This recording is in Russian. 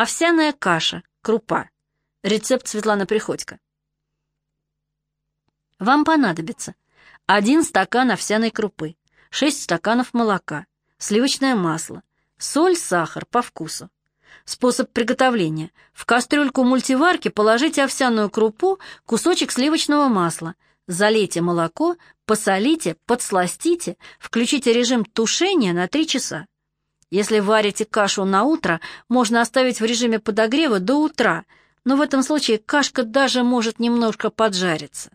Овсяная каша, крупа. Рецепт Светланы Приходько. Вам понадобится 1 стакан овсяной крупы, 6 стаканов молока, сливочное масло, соль, сахар по вкусу. Способ приготовления. В кастрюльку мультиварки положите овсяную крупу, кусочек сливочного масла, залейте молоко, посолите, подсластите, включите режим тушения на 3 часа. Если варите кашу на утро, можно оставить в режиме подогрева до утра, но в этом случае кашка даже может немножко поджариться.